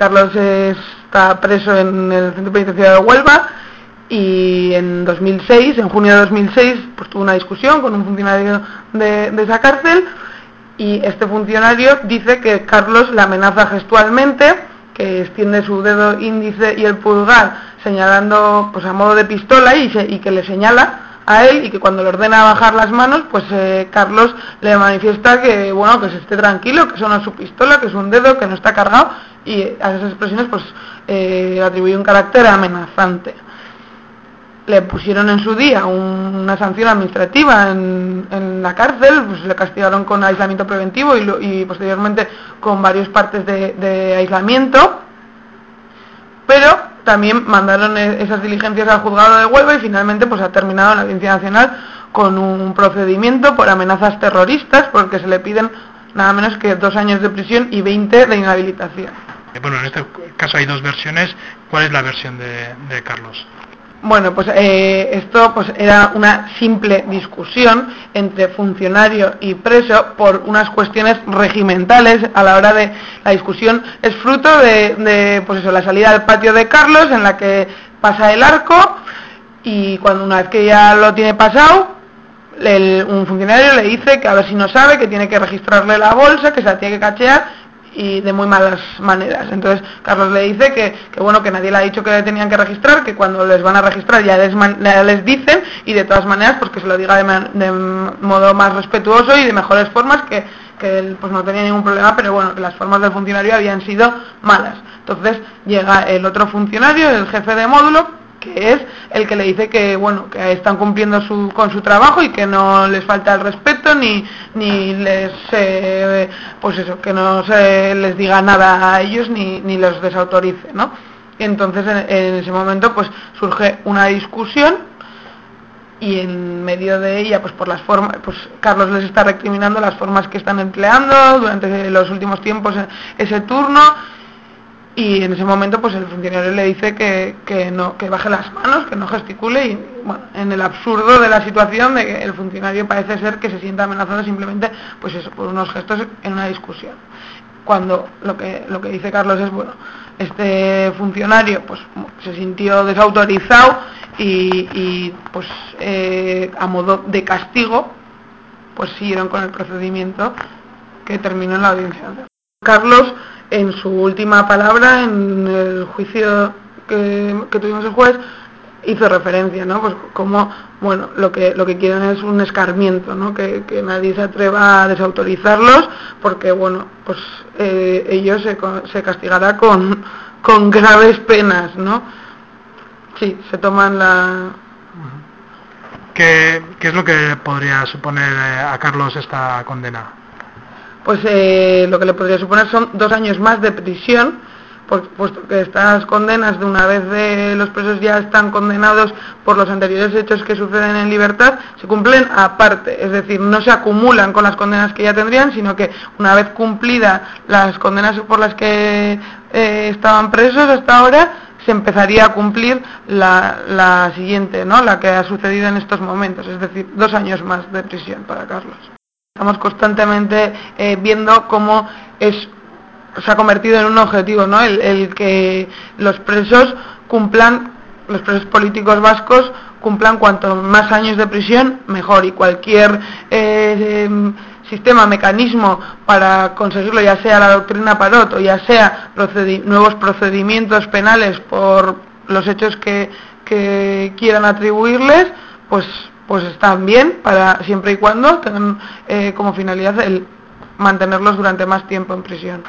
Carlos está preso en el centro penitenciario de Huelva y en 2006, en junio de 2006, pues tuvo una discusión con un funcionario de, esa cárcel y este funcionario dice que Carlos le amenaza gestualmente, que extiende su dedo índice y el pulgar señalando pues a modo de pistola y, que le señala a él y que cuando le ordena bajar las manos, pues eh, Carlos le manifiesta que bueno, que se esté tranquilo, que eso su pistola, que es un dedo, que no está cargado y a esas expresiones pues eh, atribuye un carácter amenazante. Le pusieron en su día un, una sanción administrativa en, en, la cárcel, pues le castigaron con aislamiento preventivo y, posteriormente con varios partes de, aislamiento, pero también mandaron e-, esas diligencias al juzgado de Huelva y finalmente pues ha terminado la Audiencia Nacional con un procedimiento por amenazas terroristas porque se le piden nada menos que dos años de prisión y 20 de inhabilitación. Bueno, en este caso hay dos versiones. ¿Cuál es la versión de, Carlos? Bueno, pues eh, esto pues era una simple discusión entre funcionario y preso por unas cuestiones regimentales a la hora de la discusión es fruto de, de pues eso, la salida del patio de Carlos en la que pasa el arco y cuando una vez que ya lo tiene pasado un funcionario le dice que a ver si no sabe que tiene que registrarle la bolsa, que se la tiene que cachear y de muy malas maneras. Entonces Carlos le dice que, que, bueno que nadie le ha dicho que tenían que registrar, que cuando les van a registrar ya les, dicen y de todas maneras pues que se lo diga de, de modo más respetuoso y de mejores formas que, que él pues no tenía ningún problema, pero bueno, que las formas del funcionario habían sido malas. Entonces llega el otro funcionario, el jefe de módulo, que es el que le dice que bueno que están cumpliendo su, con su trabajo y que no les falta el respeto ni, ni les eh, pues eso que no se les diga nada a ellos ni, ni los desautorice ¿no? entonces en, en, ese momento pues surge una discusión y en medio de ella pues por las formas pues Carlos les está recriminando las formas que están empleando durante los últimos tiempos ese turno y en ese momento pues el funcionario le dice que, que, no que baje las manos que no gesticule y bueno en el absurdo de la situación de que el funcionario parece ser que se sienta amenazado simplemente pues por unos gestos en una discusión. Cuando lo que lo que dice Carlos es bueno este funcionario pues se sintió desautorizado y, y pues eh, a modo de castigo pues siguieron con el procedimiento que terminó en la audiencia Carlos en su última palabra, en el juicio que, tuvimos el juez, hizo referencia, ¿no? Pues como, bueno, lo que, lo que quieren es un escarmiento, ¿no? Que, que nadie se atreva a desautorizarlos, porque, bueno, pues eh, ellos se, se castigará con, con graves penas, ¿no? Sí, se toman la... ¿Qué, ¿Qué es lo que podría suponer eh, a Carlos esta condena? Pues eh, lo que le podría suponer son dos años más de prisión, por, puesto que estas condenas de una vez de los presos ya están condenados por los anteriores hechos que suceden en libertad, se cumplen aparte, es decir, no se acumulan con las condenas que ya tendrían, sino que una vez cumplidas las condenas por las que eh, estaban presos hasta ahora, se empezaría a cumplir la, la siguiente, ¿no? la que ha sucedido en estos momentos, es decir, dos años más de prisión para Carlos. Estamos constantemente eh, viendo cómo se ha convertido en un objetivo, ¿no? El, que los presos cumplan, los presos políticos vascos cumplan cuanto más años de prisión, mejor. Y cualquier eh, eh, sistema, mecanismo para conseguirlo, ya sea la doctrina Parot o ya sea nuevos procedimientos penales por los hechos que quieran atribuirles, pues pues están bien para siempre y cuando tengan eh, como finalidad el mantenerlos durante más tiempo en prisión.